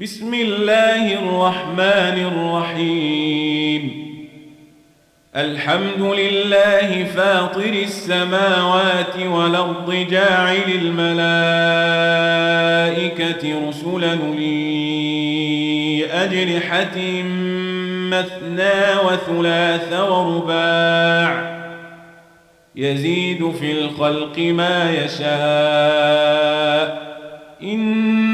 بسم الله الرحمن الرحيم. الحمد لله فاطر السماوات والأرض جاعل الملائكة رسلا لي أجنحة مثنى وثلاث ورباع. يزيد في الخلق ما يشاء. إن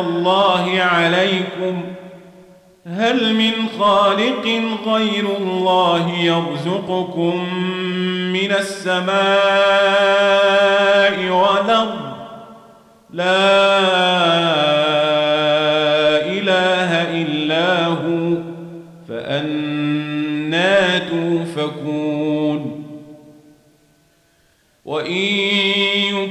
الله عليكم. هل من خالق غير الله يرزقكم من السماء والأرض؟ لا إله إلا هو فأنا توفكون. وإن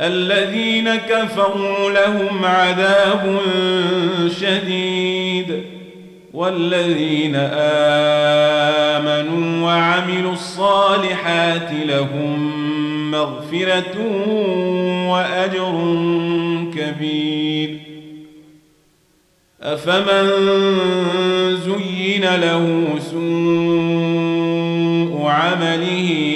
الذين كفروا لهم عذاب شديد والذين آمنوا وعملوا الصالحات لهم مغفرة وأجر كبير. أفمن زين له سوء عمله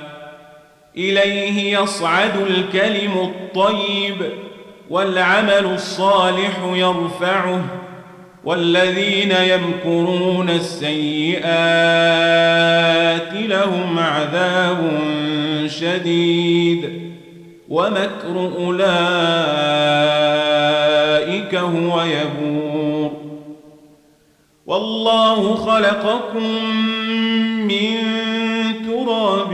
إليه يصعد الكلم الطيب والعمل الصالح يرفعه والذين يمكرون السيئات لهم عذاب شديد. ومكر أولئك هو يبور. والله خلقكم من تراب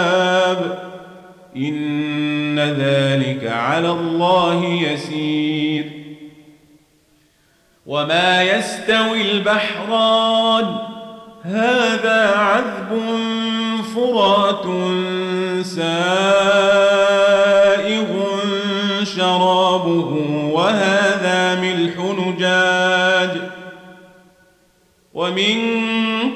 على الله يسير. وما يستوي البحران هذا عذب فرات سائغ شرابه وهذا ملح نجاج. ومن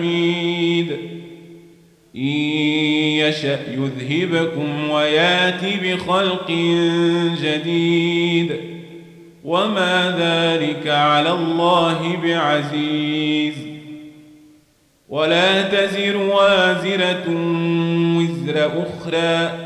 الحميد إن يشأ يذهبكم ويأت بخلق جديد. وما ذلك على الله بعزيز. ولا تزر وازرة وزر أخرى.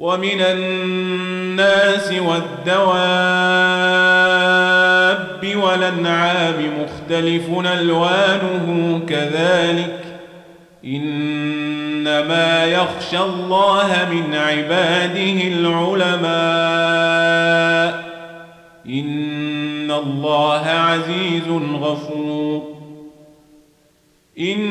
ومن الناس والدواب والأنعام مختلف ألوانه كذلك إنما يخشى الله من عباده العلماء إن الله عزيز غفور إن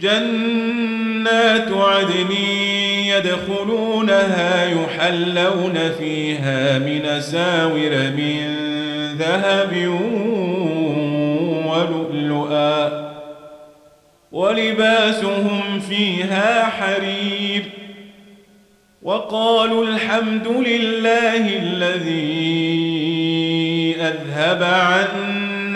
جنات عدن يدخلونها يحلون فيها من ساور من ذهب ولؤلؤا ولباسهم فيها حرير وقالوا الحمد لله الذي أذهب عنا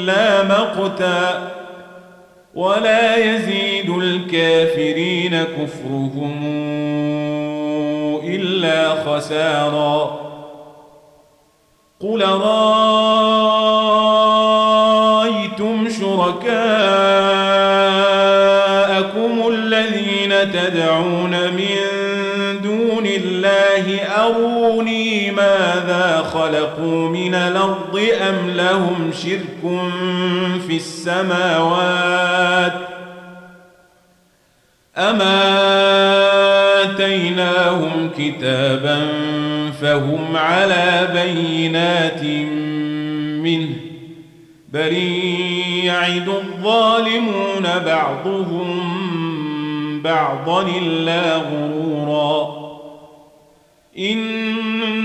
إلا مقتا ولا يزيد الكافرين كفرهم إلا خسارا قل رأيتم شركاءكم الذين تدعون من دون الله أروني ماذا خلقوا من الأرض أم لهم شرك في السماوات أما آتيناهم كتابا فهم على بينات منه بل يعد الظالمون بعضهم بعضا إلا غرورا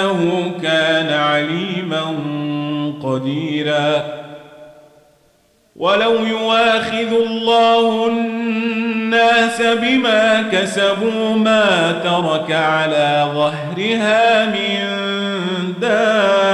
إنه كان عليما قديراً. ولو يواخذ الله الناس بما كسبوا ما ترك على ظهرها من دابة